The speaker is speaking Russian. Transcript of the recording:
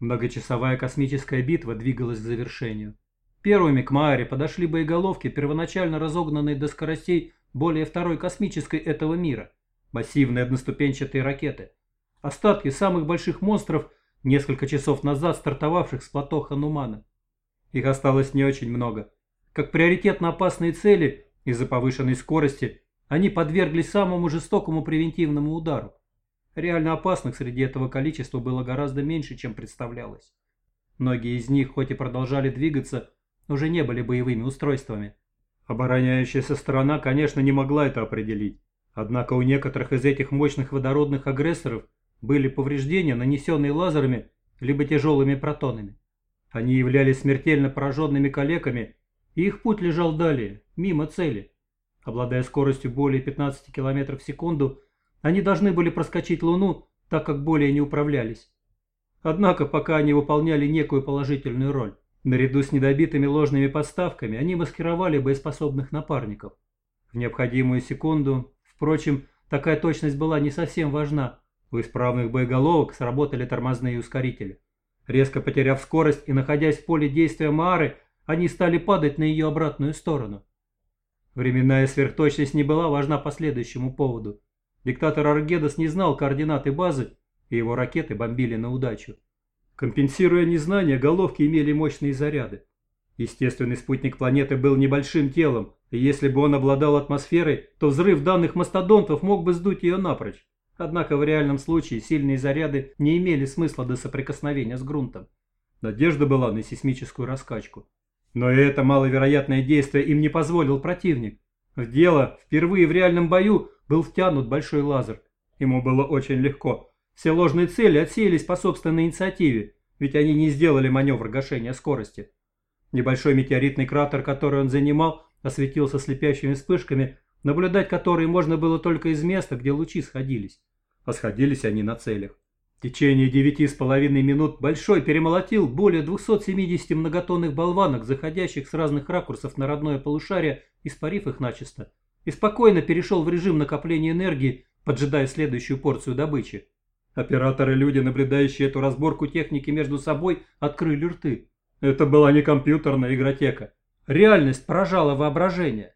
Многочасовая космическая битва двигалась к завершению. Первыми к Майере подошли боеголовки, первоначально разогнанные до скоростей более второй космической этого мира, массивные одноступенчатые ракеты. Остатки самых больших монстров, несколько часов назад стартовавших с плато Ханумана. Их осталось не очень много. Как приоритетно опасные цели, из-за повышенной скорости, они подверглись самому жестокому превентивному удару. Реально опасных среди этого количества было гораздо меньше, чем представлялось. Многие из них, хоть и продолжали двигаться, уже не были боевыми устройствами. Обороняющаяся сторона, конечно, не могла это определить. Однако у некоторых из этих мощных водородных агрессоров были повреждения, нанесенные лазерами либо тяжелыми протонами. Они являлись смертельно пораженными калеками, и их путь лежал далее, мимо цели. Обладая скоростью более 15 км в секунду, они должны были проскочить Луну, так как более не управлялись. Однако, пока они выполняли некую положительную роль, наряду с недобитыми ложными подставками, они маскировали боеспособных напарников. В необходимую секунду, впрочем, такая точность была не совсем важна. У исправных боеголовок сработали тормозные ускорители. Резко потеряв скорость и находясь в поле действия Маары, они стали падать на ее обратную сторону. Временная сверхточность не была важна по следующему поводу. Диктатор Аргедас не знал координаты базы, и его ракеты бомбили на удачу. Компенсируя незнание, головки имели мощные заряды. Естественный спутник планеты был небольшим телом, и если бы он обладал атмосферой, то взрыв данных мастодонтов мог бы сдуть ее напрочь. Однако в реальном случае сильные заряды не имели смысла до соприкосновения с грунтом. Надежда была на сейсмическую раскачку. Но это маловероятное действие им не позволил противник. В дело впервые в реальном бою был втянут большой лазер. Ему было очень легко. Все ложные цели отсеялись по собственной инициативе, ведь они не сделали маневр гашения скорости. Небольшой метеоритный кратер, который он занимал, осветился слепящими вспышками, наблюдать которые можно было только из места, где лучи сходились. А сходились они на целях. В течение девяти с половиной минут Большой перемолотил более 270 многотонных болванок, заходящих с разных ракурсов на родное полушарие, испарив их начисто и спокойно перешел в режим накопления энергии, поджидая следующую порцию добычи. Операторы-люди, наблюдающие эту разборку техники между собой, открыли рты. Это была не компьютерная игротека. Реальность поражала воображение.